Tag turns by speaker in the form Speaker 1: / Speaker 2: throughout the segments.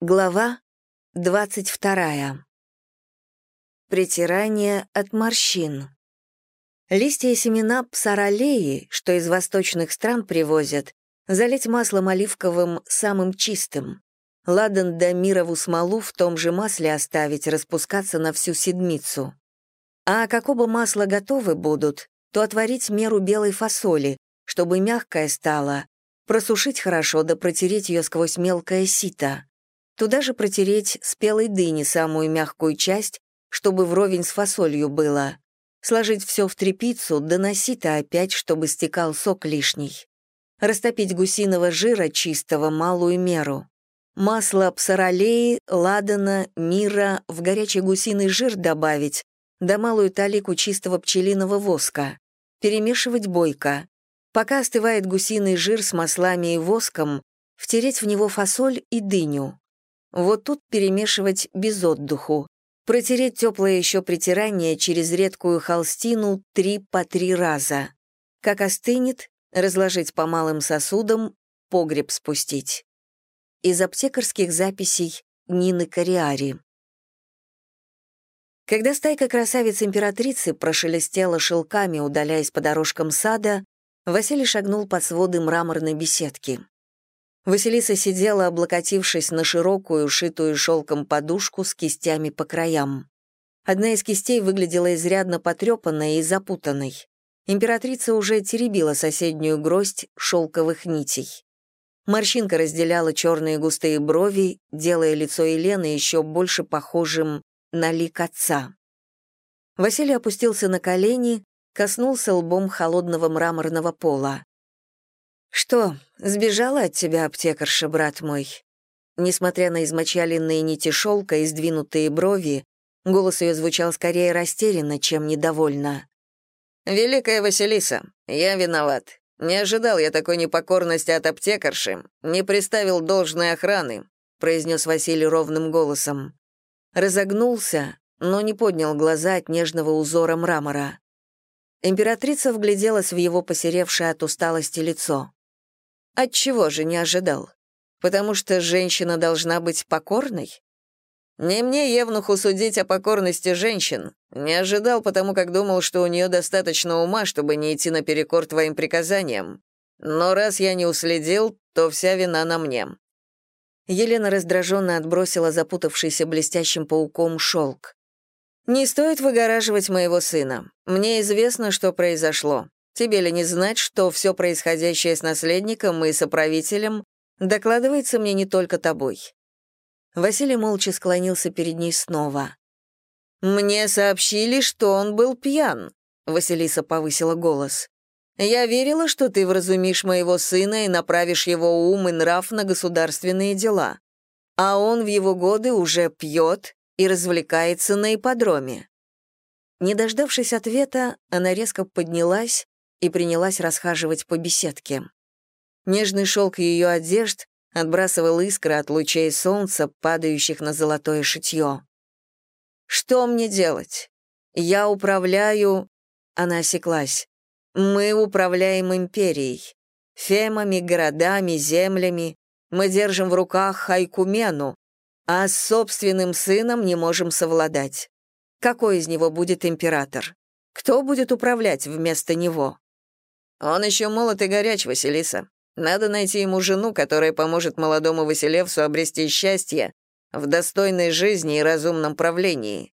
Speaker 1: Глава 22. Притирание от морщин. Листья и семена псаролеи, что из восточных стран привозят, залить маслом оливковым самым чистым. Ладан да мирову смолу в том же масле оставить, распускаться на всю седмицу. А как оба масла готовы будут, то отварить меру белой фасоли, чтобы мягкая стала, просушить хорошо да протереть ее сквозь мелкое сито. Туда же протереть спелой дыни самую мягкую часть, чтобы вровень с фасолью было. Сложить все в трепицу, на опять, чтобы стекал сок лишний. Растопить гусиного жира чистого малую меру. Масло псоролеи, ладана, мира в горячий гусиный жир добавить, да малую талику чистого пчелиного воска. Перемешивать бойко. Пока остывает гусиный жир с маслами и воском, втереть в него фасоль и дыню. Вот тут перемешивать без отдуху. Протереть теплое еще притирание через редкую холстину три по три раза. Как остынет, разложить по малым сосудам, погреб спустить. Из аптекарских записей Нины Кориари. Когда стайка красавиц-императрицы прошелестела шелками, удаляясь по дорожкам сада, Василий шагнул под своды мраморной беседки. Василиса сидела, облокотившись на широкую, шитую шелком подушку с кистями по краям. Одна из кистей выглядела изрядно потрепанной и запутанной. Императрица уже теребила соседнюю гроздь шелковых нитей. Морщинка разделяла черные густые брови, делая лицо Елены еще больше похожим на лик отца. Василий опустился на колени, коснулся лбом холодного мраморного пола. «Что, сбежала от тебя аптекарша, брат мой?» Несмотря на измочаленные нити шелка и сдвинутые брови, голос ее звучал скорее растерянно, чем недовольно. «Великая Василиса, я виноват. Не ожидал я такой непокорности от аптекарши, не приставил должной охраны», произнес Василий ровным голосом. Разогнулся, но не поднял глаза от нежного узора мрамора. Императрица вгляделась в его посеревшее от усталости лицо. Отчего же не ожидал? Потому что женщина должна быть покорной? Не мне, Евнуху, судить о покорности женщин. Не ожидал, потому как думал, что у нее достаточно ума, чтобы не идти наперекор твоим приказаниям. Но раз я не уследил, то вся вина на мне». Елена раздраженно отбросила запутавшийся блестящим пауком шелк. «Не стоит выгораживать моего сына. Мне известно, что произошло. Тебе ли не знать, что все происходящее с наследником и соправителем докладывается мне не только тобой?» Василий молча склонился перед ней снова. «Мне сообщили, что он был пьян», — Василиса повысила голос. «Я верила, что ты вразумишь моего сына и направишь его ум и нрав на государственные дела. А он в его годы уже пьет и развлекается на ипподроме». Не дождавшись ответа, она резко поднялась и принялась расхаживать по беседке. Нежный шелк ее одежд отбрасывал искры от лучей солнца, падающих на золотое шитье. «Что мне делать? Я управляю...» Она осеклась. «Мы управляем империей. Фемами, городами, землями. Мы держим в руках Хайкумену, а с собственным сыном не можем совладать. Какой из него будет император? Кто будет управлять вместо него?» Он еще молод и горяч, Василиса. Надо найти ему жену, которая поможет молодому Василевсу обрести счастье в достойной жизни и разумном правлении».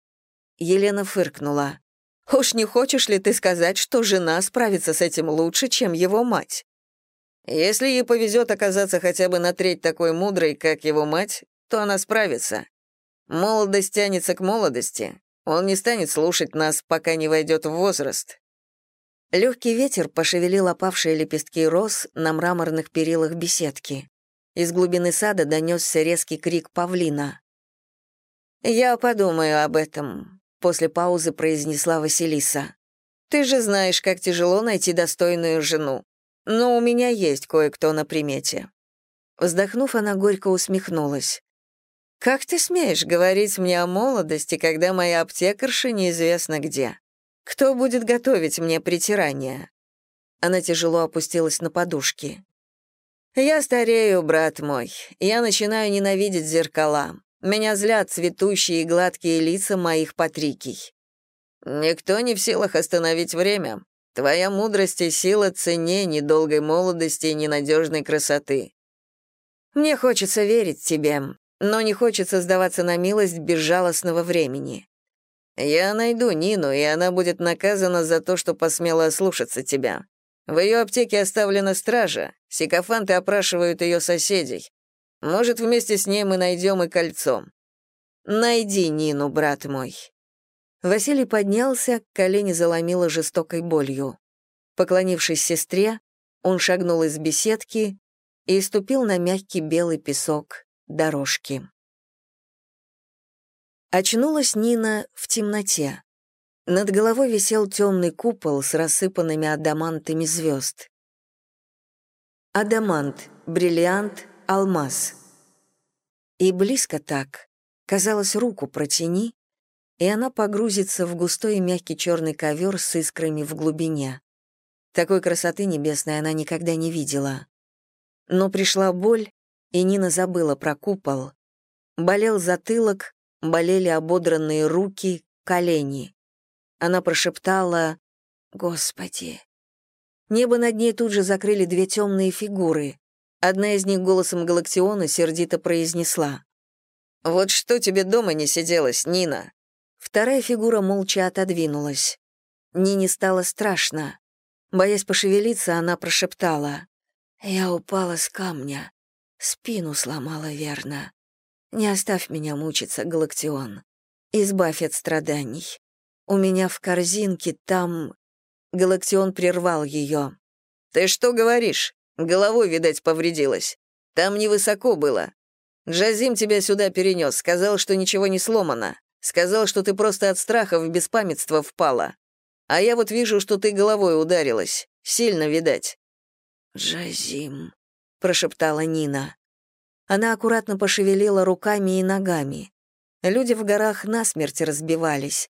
Speaker 1: Елена фыркнула. «Уж не хочешь ли ты сказать, что жена справится с этим лучше, чем его мать?» «Если ей повезет оказаться хотя бы на треть такой мудрой, как его мать, то она справится. Молодость тянется к молодости. Он не станет слушать нас, пока не войдет в возраст. Легкий ветер пошевелил опавшие лепестки роз на мраморных перилах беседки. Из глубины сада донесся резкий крик павлина. «Я подумаю об этом», — после паузы произнесла Василиса. «Ты же знаешь, как тяжело найти достойную жену. Но у меня есть кое-кто на примете». Вздохнув, она горько усмехнулась. «Как ты смеешь говорить мне о молодости, когда моя аптекарша неизвестно где? Кто будет готовить мне притирание?» Она тяжело опустилась на подушки. «Я старею, брат мой. Я начинаю ненавидеть зеркала. Меня злят цветущие и гладкие лица моих патрикий. Никто не в силах остановить время. Твоя мудрость и сила цене недолгой молодости и ненадежной красоты. Мне хочется верить тебе, но не хочется сдаваться на милость безжалостного времени. Я найду Нину, и она будет наказана за то, что посмела ослушаться тебя. В ее аптеке оставлена стража, сикофанты опрашивают ее соседей. Может, вместе с ней мы найдем и кольцо. Найди Нину, брат мой». Василий поднялся, колени заломило жестокой болью. Поклонившись сестре, он шагнул из беседки и ступил на мягкий белый песок дорожки. Очнулась Нина в темноте. Над головой висел темный купол с рассыпанными адамантами звезд. Адамант, бриллиант, алмаз. И близко так. Казалось, руку протяни, и она погрузится в густой и мягкий черный ковер с искрами в глубине. Такой красоты небесной она никогда не видела. Но пришла боль, и Нина забыла про купол. Болел затылок, болели ободранные руки, колени. Она прошептала «Господи». Небо над ней тут же закрыли две темные фигуры. Одна из них голосом Галактиона сердито произнесла. «Вот что тебе дома не сиделось, Нина?» Вторая фигура молча отодвинулась. Нине стало страшно. Боясь пошевелиться, она прошептала. «Я упала с камня. Спину сломала верно. Не оставь меня мучиться, Галактион. Избавь от страданий. У меня в корзинке там...» Галактион прервал ее. «Ты что говоришь? Головой, видать, повредилась. Там невысоко было. Джазим тебя сюда перенес, сказал, что ничего не сломано. Сказал, что ты просто от страха в беспамятство впала. А я вот вижу, что ты головой ударилась. Сильно, видать». «Джазим», — прошептала Нина. Она аккуратно пошевелила руками и ногами. Люди в горах насмерть разбивались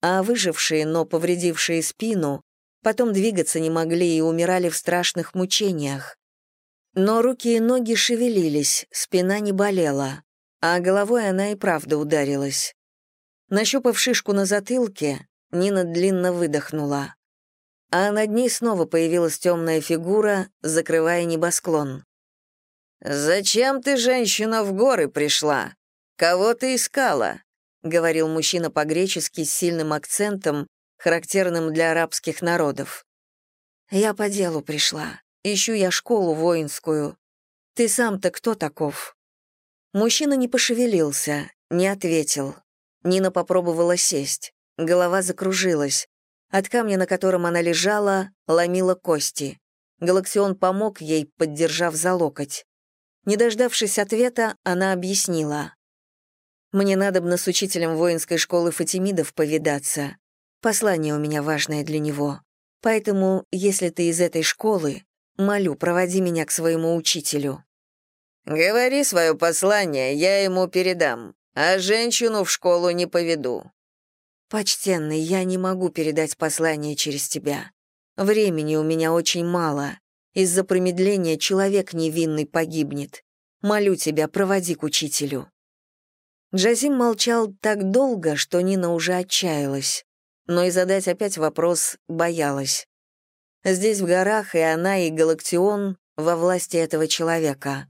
Speaker 1: а выжившие, но повредившие спину, потом двигаться не могли и умирали в страшных мучениях. Но руки и ноги шевелились, спина не болела, а головой она и правда ударилась. Нащупав шишку на затылке, Нина длинно выдохнула. А над ней снова появилась темная фигура, закрывая небосклон. «Зачем ты, женщина, в горы пришла? Кого ты искала?» — говорил мужчина по-гречески с сильным акцентом, характерным для арабских народов. «Я по делу пришла. Ищу я школу воинскую. Ты сам-то кто таков?» Мужчина не пошевелился, не ответил. Нина попробовала сесть. Голова закружилась. От камня, на котором она лежала, ломила кости. Галаксион помог ей, поддержав за локоть. Не дождавшись ответа, она объяснила. Мне надобно с учителем воинской школы Фатимидов повидаться. Послание у меня важное для него. Поэтому, если ты из этой школы, молю, проводи меня к своему учителю». «Говори свое послание, я ему передам, а женщину в школу не поведу». «Почтенный, я не могу передать послание через тебя. Времени у меня очень мало. Из-за промедления человек невинный погибнет. Молю тебя, проводи к учителю». Джазим молчал так долго, что Нина уже отчаялась, но и задать опять вопрос боялась. Здесь в горах и она, и Галактион во власти этого человека.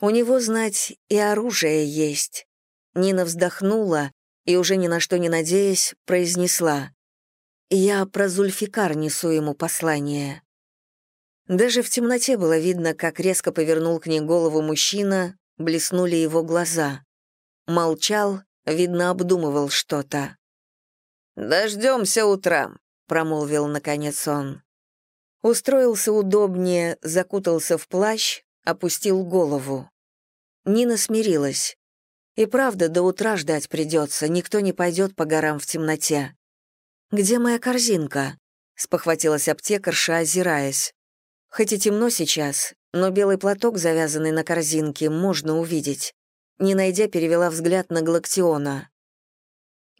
Speaker 1: У него, знать, и оружие есть. Нина вздохнула и, уже ни на что не надеясь, произнесла. «Я про Зульфикар несу ему послание». Даже в темноте было видно, как резко повернул к ней голову мужчина, блеснули его глаза. Молчал, видно, обдумывал что-то. «Дождемся утра», — промолвил наконец он. Устроился удобнее, закутался в плащ, опустил голову. Нина смирилась. И правда, до утра ждать придется, никто не пойдет по горам в темноте. «Где моя корзинка?» — спохватилась аптекарша, озираясь. Хоть и темно сейчас, но белый платок, завязанный на корзинке, можно увидеть не найдя, перевела взгляд на Галактиона.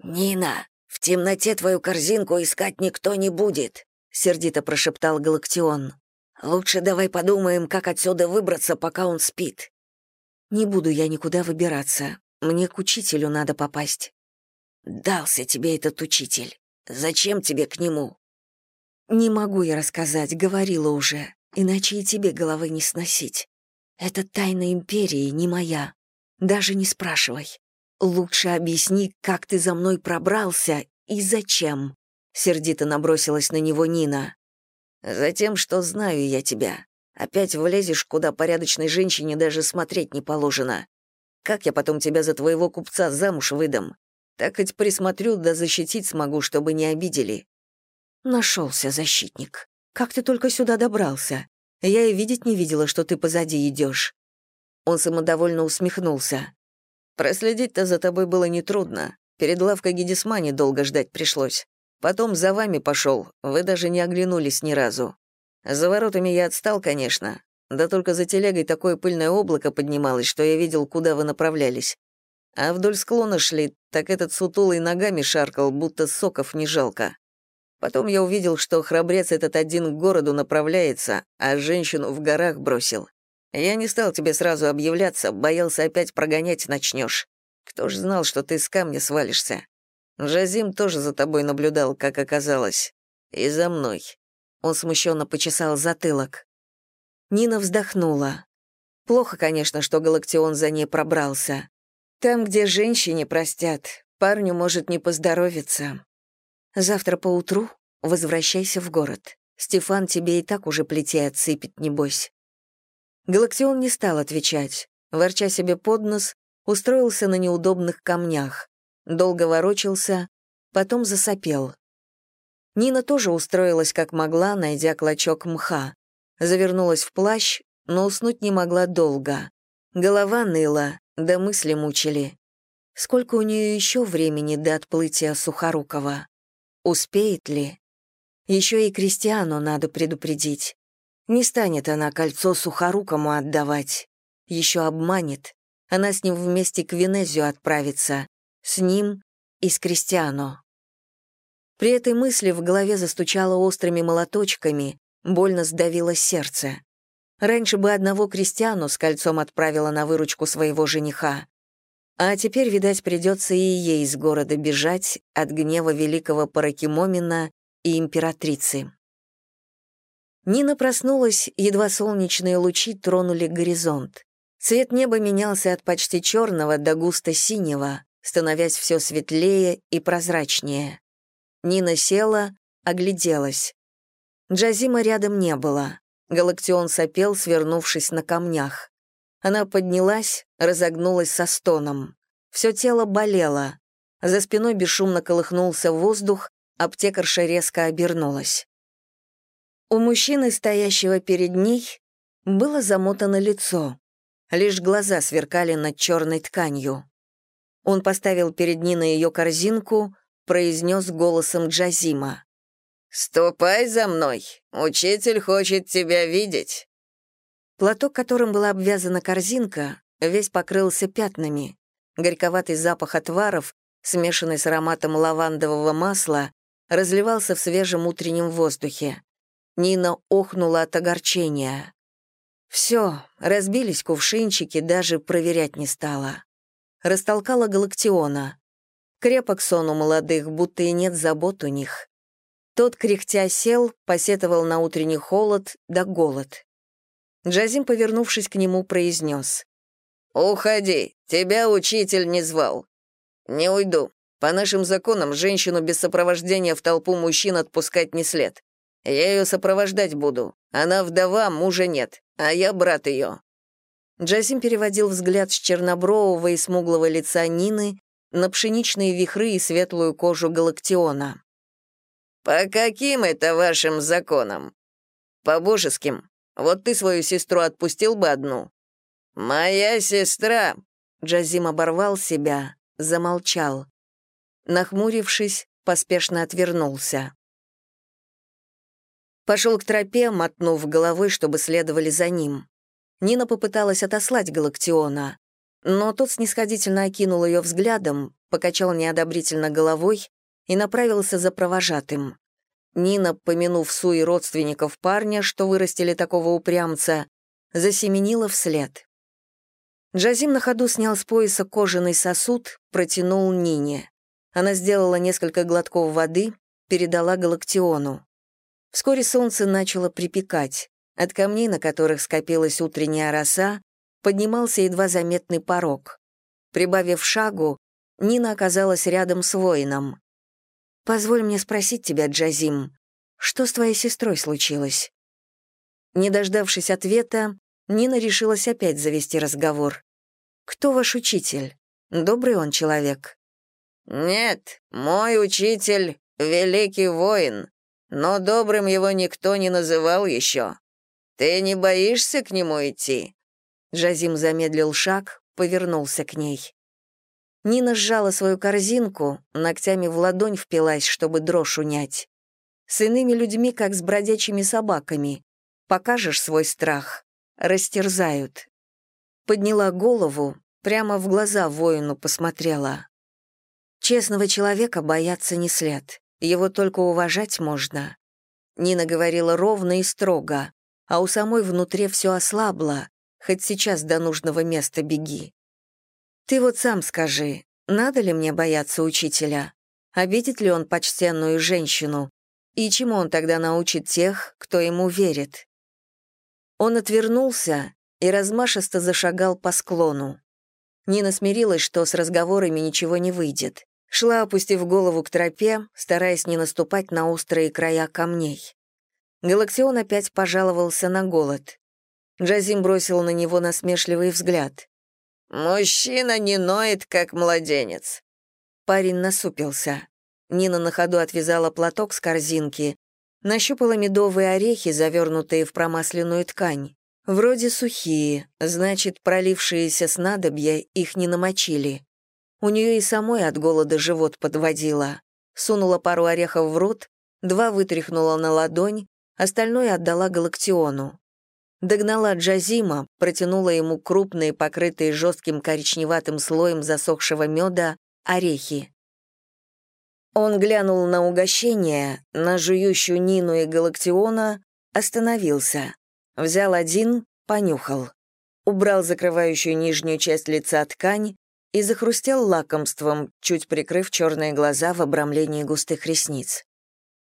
Speaker 1: «Нина, в темноте твою корзинку искать никто не будет», — сердито прошептал Галактион. Лучше давай подумаем, как отсюда выбраться, пока он спит». «Не буду я никуда выбираться. Мне к учителю надо попасть». «Дался тебе этот учитель. Зачем тебе к нему?» «Не могу я рассказать, говорила уже, иначе и тебе головы не сносить. Это тайна империи, не моя. Даже не спрашивай. Лучше объясни, как ты за мной пробрался и зачем?» Сердито набросилась на него Нина. «Затем, что знаю я тебя. Опять влезешь, куда порядочной женщине даже смотреть не положено. Как я потом тебя за твоего купца замуж выдам? Так хоть присмотрю да защитить смогу, чтобы не обидели». Нашелся защитник. Как ты только сюда добрался? Я и видеть не видела, что ты позади идешь. Он самодовольно усмехнулся. «Проследить-то за тобой было нетрудно. Перед лавкой Гедисмани долго ждать пришлось. Потом за вами пошел, вы даже не оглянулись ни разу. За воротами я отстал, конечно. Да только за телегой такое пыльное облако поднималось, что я видел, куда вы направлялись. А вдоль склона шли, так этот сутулый ногами шаркал, будто соков не жалко. Потом я увидел, что храбрец этот один к городу направляется, а женщину в горах бросил. Я не стал тебе сразу объявляться, боялся опять прогонять начнешь. Кто ж знал, что ты с камня свалишься? Жазим тоже за тобой наблюдал, как оказалось. И за мной. Он смущенно почесал затылок. Нина вздохнула. Плохо, конечно, что Галактион за ней пробрался. Там, где женщине простят, парню может не поздоровиться. Завтра поутру возвращайся в город. Стефан тебе и так уже плетей отсыпет, небось. Галактион не стал отвечать. Ворча себе под нос, устроился на неудобных камнях. Долго ворочался, потом засопел. Нина тоже устроилась как могла, найдя клочок мха. Завернулась в плащ, но уснуть не могла долго. Голова ныла, да мысли мучили. Сколько у нее еще времени до отплытия Сухорукова? Успеет ли? Еще и Кристиану надо предупредить. Не станет она кольцо сухорукому отдавать. Еще обманет. Она с ним вместе к Венезию отправится. С ним и с Кристиано. При этой мысли в голове застучало острыми молоточками, больно сдавило сердце. Раньше бы одного Кристиану с кольцом отправила на выручку своего жениха. А теперь, видать, придется и ей из города бежать от гнева великого Паракимомина и императрицы. Нина проснулась, едва солнечные лучи тронули горизонт. Цвет неба менялся от почти черного до густо-синего, становясь все светлее и прозрачнее. Нина села, огляделась. Джазима рядом не было. Галактион сопел, свернувшись на камнях. Она поднялась, разогнулась со стоном. Все тело болело. За спиной бесшумно колыхнулся воздух, аптекарша резко обернулась. У мужчины, стоящего перед ней, было замотано лицо. Лишь глаза сверкали над черной тканью. Он поставил перед Ниной ее корзинку, произнес голосом Джазима. «Ступай за мной, учитель хочет тебя видеть». Платок, которым была обвязана корзинка, весь покрылся пятнами. Горьковатый запах отваров, смешанный с ароматом лавандового масла, разливался в свежем утреннем воздухе. Нина охнула от огорчения. Все, разбились кувшинчики, даже проверять не стала. Растолкала Галактиона. Крепок сон у молодых, будто и нет забот у них. Тот, кряхтя, сел, посетовал на утренний холод да голод. Джазим, повернувшись к нему, произнес. «Уходи, тебя учитель не звал». «Не уйду. По нашим законам женщину без сопровождения в толпу мужчин отпускать не след. Я ее сопровождать буду. Она вдова, мужа нет, а я брат ее». Джасим переводил взгляд с чернобрового и смуглого лица Нины на пшеничные вихры и светлую кожу Галактиона. «По каким это вашим законам?» «По божеским. Вот ты свою сестру отпустил бы одну». «Моя сестра!» Джазим оборвал себя, замолчал. Нахмурившись, поспешно отвернулся. Пошел к тропе, мотнув головой, чтобы следовали за ним. Нина попыталась отослать Галактиона, но тот снисходительно окинул ее взглядом, покачал неодобрительно головой и направился за провожатым. Нина, помянув суи родственников парня, что вырастили такого упрямца, засеменила вслед. Джазим на ходу снял с пояса кожаный сосуд, протянул Нине. Она сделала несколько глотков воды, передала Галактиону. Вскоре солнце начало припекать. От камней, на которых скопилась утренняя роса, поднимался едва заметный порог. Прибавив шагу, Нина оказалась рядом с воином. «Позволь мне спросить тебя, Джазим, что с твоей сестрой случилось?» Не дождавшись ответа, Нина решилась опять завести разговор. «Кто ваш учитель? Добрый он человек?»
Speaker 2: «Нет, мой учитель — великий воин, но добрым его никто не называл еще. Ты не боишься к нему идти?»
Speaker 1: Джазим замедлил шаг, повернулся к ней. Нина сжала свою корзинку, ногтями в ладонь впилась, чтобы дрожь унять. С иными людьми, как с бродячими собаками. Покажешь свой страх — растерзают. Подняла голову, прямо в глаза воину посмотрела. Честного человека бояться не след, его только уважать можно. Нина говорила ровно и строго, а у самой внутри все ослабло, хоть сейчас до нужного места беги. Ты вот сам скажи, надо ли мне бояться учителя? Обидит ли он почтенную женщину? И чему он тогда научит тех, кто ему верит? Он отвернулся и размашисто зашагал по склону. Нина смирилась, что с разговорами ничего не выйдет. Шла, опустив голову к тропе, стараясь не наступать на острые края камней. Галаксион опять пожаловался на голод. Джазим бросил на него насмешливый взгляд.
Speaker 2: «Мужчина не ноет, как младенец».
Speaker 1: Парень насупился. Нина на ходу отвязала платок с корзинки, нащупала медовые орехи, завернутые в промасленную ткань. Вроде сухие, значит, пролившиеся снадобья их не намочили. У нее и самой от голода живот подводила. Сунула пару орехов в рот, два вытряхнула на ладонь, остальное отдала Галактиону. Догнала Джазима, протянула ему крупные, покрытые жестким коричневатым слоем засохшего меда, орехи. Он глянул на угощение, на жующую Нину и Галактиона, остановился. Взял один, понюхал. Убрал закрывающую нижнюю часть лица ткань и захрустел лакомством, чуть прикрыв черные глаза в обрамлении густых ресниц.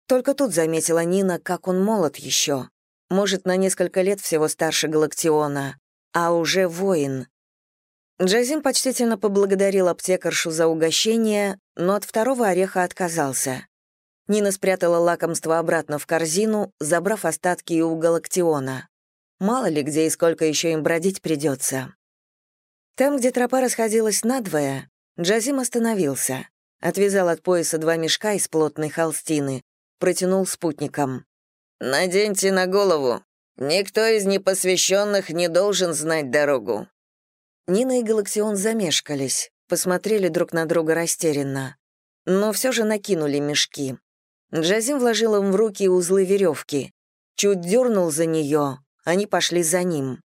Speaker 1: Только тут заметила Нина, как он молод еще может, на несколько лет всего старше Галактиона, а уже воин. Джазим почтительно поблагодарил аптекаршу за угощение, но от второго ореха отказался. Нина спрятала лакомство обратно в корзину, забрав остатки и у Галактиона. Мало ли где и сколько еще им бродить придется. Там, где тропа расходилась надвое, Джазим остановился, отвязал от пояса два мешка из плотной холстины, протянул спутникам. «Наденьте на голову. Никто из непосвященных не должен знать дорогу». Нина и Галаксион замешкались, посмотрели друг на друга растерянно. Но все же накинули мешки. Джазим вложил им в руки узлы веревки. Чуть дернул за нее, они пошли за ним.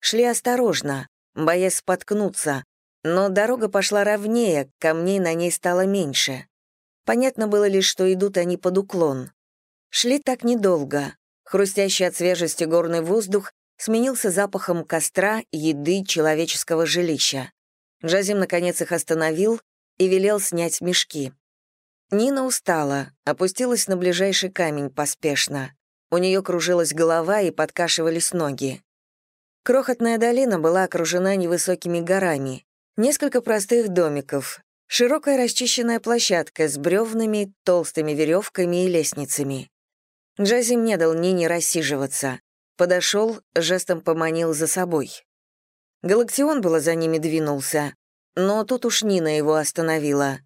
Speaker 1: Шли осторожно, боясь споткнуться, но дорога пошла ровнее, камней на ней стало меньше. Понятно было лишь, что идут они под уклон. Шли так недолго. Хрустящий от свежести горный воздух сменился запахом костра, еды, человеческого жилища. Джазим, наконец, их остановил и велел снять мешки. Нина устала, опустилась на ближайший камень поспешно. У нее кружилась голова и подкашивались ноги. Крохотная долина была окружена невысокими горами. Несколько простых домиков, широкая расчищенная площадка с бревнами, толстыми веревками и лестницами. Джазим не дал Нине рассиживаться. Подошел, жестом поманил за собой. Галактион было за ними двинулся, но тут уж Нина его остановила.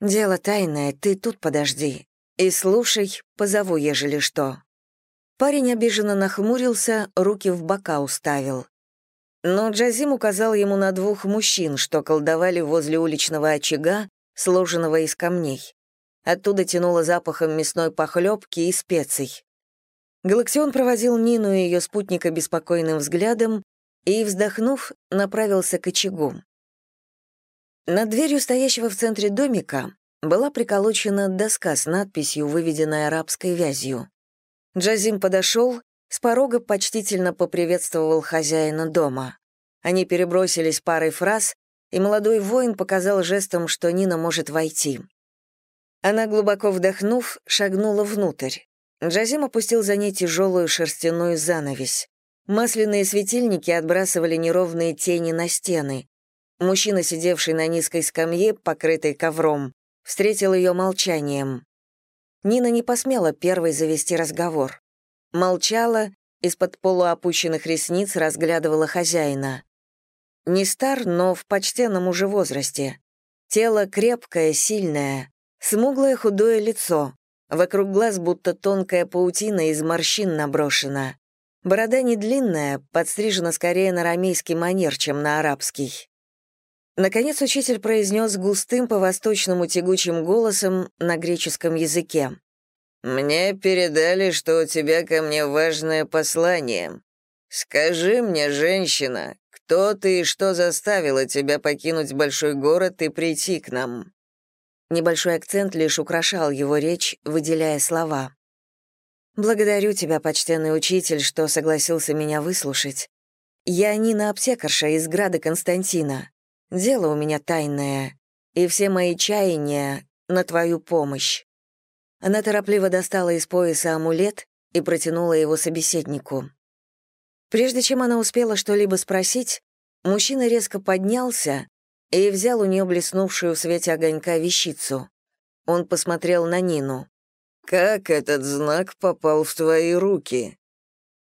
Speaker 1: «Дело тайное, ты тут подожди. И слушай, позову, ежели что». Парень обиженно нахмурился, руки в бока уставил. Но Джазим указал ему на двух мужчин, что колдовали возле уличного очага, сложенного из камней. Оттуда тянуло запахом мясной похлебки и специй. Галаксион проводил Нину и ее спутника беспокойным взглядом и, вздохнув, направился к очагу. Над дверью стоящего в центре домика была приколочена доска с надписью, выведенной арабской вязью. Джазим подошел, с порога почтительно поприветствовал хозяина дома. Они перебросились парой фраз, и молодой воин показал жестом, что Нина может войти. Она, глубоко вдохнув, шагнула внутрь. Джазим опустил за ней тяжелую шерстяную занавесь. Масляные светильники отбрасывали неровные тени на стены. Мужчина, сидевший на низкой скамье, покрытой ковром, встретил ее молчанием. Нина не посмела первой завести разговор. Молчала, из-под полуопущенных ресниц разглядывала хозяина. Не стар, но в почтенном уже возрасте. Тело крепкое, сильное, смуглое худое лицо, вокруг глаз будто тонкая паутина из морщин наброшена. Борода не длинная, подстрижена скорее на рамейский манер, чем на арабский. Наконец учитель произнес густым по-восточному тягучим голосом на греческом языке. «Мне передали, что у тебя ко мне важное послание. Скажи мне, женщина, кто ты и что заставило тебя покинуть большой город и прийти к нам?» Небольшой акцент лишь украшал его речь, выделяя слова. «Благодарю тебя, почтенный учитель, что согласился меня выслушать. Я Нина Аптекарша из Града Константина. Дело у меня тайное, и все мои чаяния на твою помощь». Она торопливо достала из пояса амулет и протянула его собеседнику. Прежде чем она успела что-либо спросить, мужчина резко поднялся и взял у нее блеснувшую в свете огонька вещицу. Он посмотрел на Нину. «Как этот знак попал в твои руки?»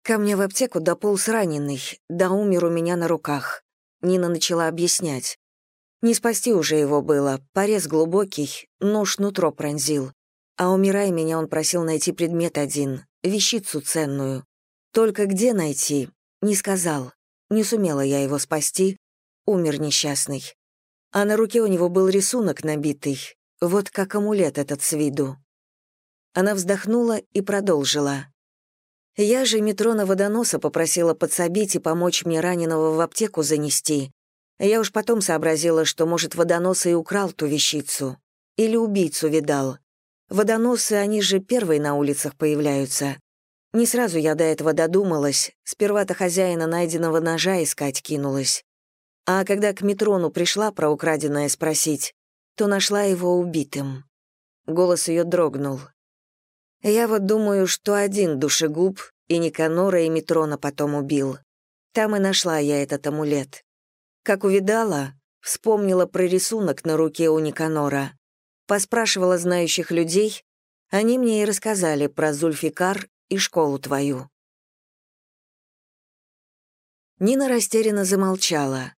Speaker 1: «Ко мне в аптеку дополз раненый, да умер у меня на руках». Нина начала объяснять. Не спасти уже его было, порез глубокий, нож нутро пронзил. А умирая меня, он просил найти предмет один, вещицу ценную. Только где найти? Не сказал. Не сумела я его спасти. Умер несчастный. А на руке у него был рисунок набитый. Вот как амулет этот с виду. Она вздохнула и продолжила. Я же Метрона Водоноса попросила подсобить и помочь мне раненого в аптеку занести. Я уж потом сообразила, что, может, Водонос и украл ту вещицу. Или убийцу видал. Водоносы, они же первые на улицах появляются. Не сразу я до этого додумалась, сперва-то хозяина найденного ножа искать кинулась. А когда к Метрону пришла про украденное спросить, то нашла его убитым. Голос ее дрогнул. Я вот думаю, что один душегуб и Никанора, и Метрона потом убил. Там и нашла я этот амулет. Как увидала, вспомнила про рисунок на руке у Никанора. Поспрашивала знающих людей, они мне и рассказали про Зульфикар и школу твою». Нина растерянно замолчала.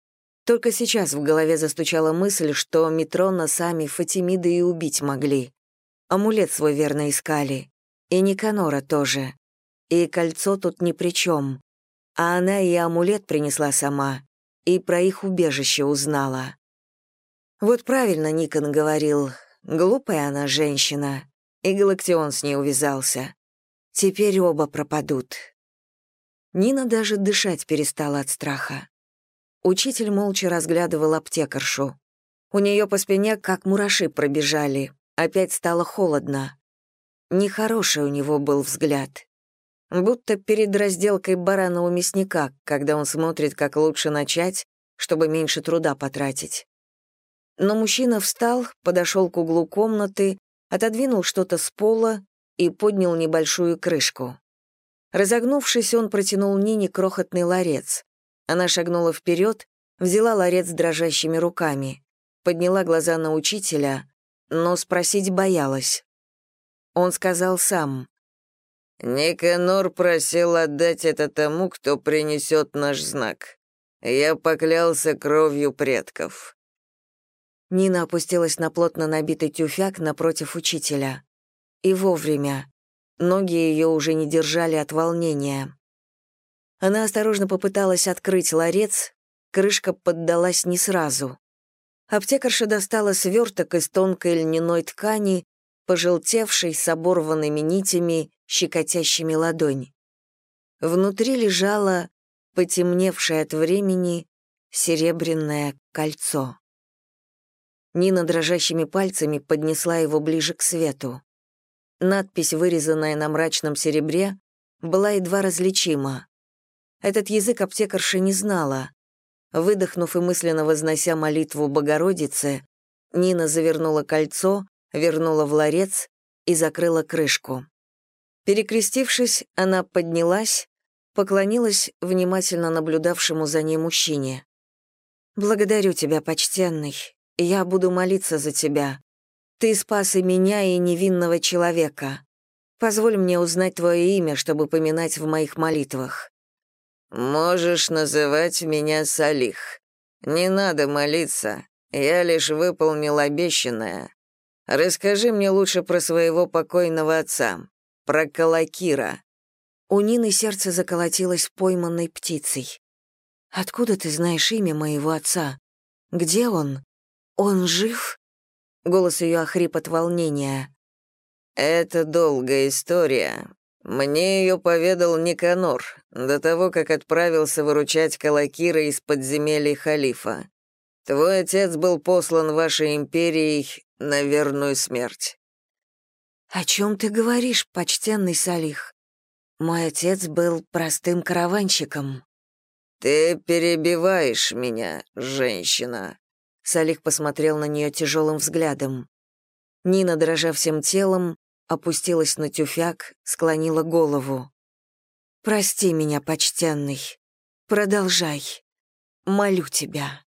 Speaker 1: Только сейчас в голове застучала мысль, что Митрона сами Фатимиды и убить могли. Амулет свой верно искали. И Никанора тоже. И кольцо тут ни при чем. А она и амулет принесла сама, и про их убежище узнала. Вот правильно Никон говорил, глупая она женщина, и Галактион с ней увязался. Теперь оба пропадут. Нина даже дышать перестала от страха. Учитель молча разглядывал аптекаршу. У нее по спине как мураши пробежали. Опять стало холодно. Нехороший у него был взгляд. Будто перед разделкой барана у мясника, когда он смотрит, как лучше начать, чтобы меньше труда потратить. Но мужчина встал, подошел к углу комнаты, отодвинул что-то с пола и поднял небольшую крышку. Разогнувшись, он протянул Нине крохотный ларец. Она шагнула вперед, взяла ларец дрожащими руками, подняла глаза на учителя, но спросить боялась. Он сказал сам. «Никанор просил отдать это тому, кто принесет наш знак. Я поклялся кровью предков». Нина опустилась на плотно набитый тюфяк напротив учителя. И вовремя. Ноги ее уже не держали от волнения. Она осторожно попыталась открыть ларец, крышка поддалась не сразу. Аптекарша достала сверток из тонкой льняной ткани, пожелтевшей с оборванными нитями, щекотящими ладонь. Внутри лежало, потемневшее от времени, серебряное кольцо. Нина дрожащими пальцами поднесла его ближе к свету. Надпись, вырезанная на мрачном серебре, была едва различима. Этот язык аптекарша не знала. Выдохнув и мысленно вознося молитву Богородице, Нина завернула кольцо, вернула в ларец и закрыла крышку. Перекрестившись, она поднялась, поклонилась внимательно наблюдавшему за ней мужчине. «Благодарю тебя, почтенный. Я буду молиться за тебя. Ты спас и меня, и невинного человека. Позволь мне узнать твое имя, чтобы поминать в моих молитвах».
Speaker 2: «Можешь называть меня Салих. Не надо молиться. Я лишь выполнил обещанное. Расскажи мне лучше про своего покойного отца, про Калакира».
Speaker 1: У Нины сердце заколотилось пойманной птицей. «Откуда ты знаешь имя моего отца? Где он? Он жив?» Голос ее охрип от волнения.
Speaker 2: «Это долгая история. Мне ее поведал Никанор, до того, как отправился выручать Калакира из подземелья халифа. Твой отец был послан вашей империей на верную смерть».
Speaker 1: «О чем ты говоришь, почтенный Салих? Мой отец был простым караванщиком».
Speaker 2: «Ты перебиваешь меня, женщина»,
Speaker 1: Салих посмотрел на нее тяжелым взглядом. Нина, дрожа всем телом, опустилась на тюфяк, склонила голову. «Прости меня, почтенный. Продолжай. Молю тебя».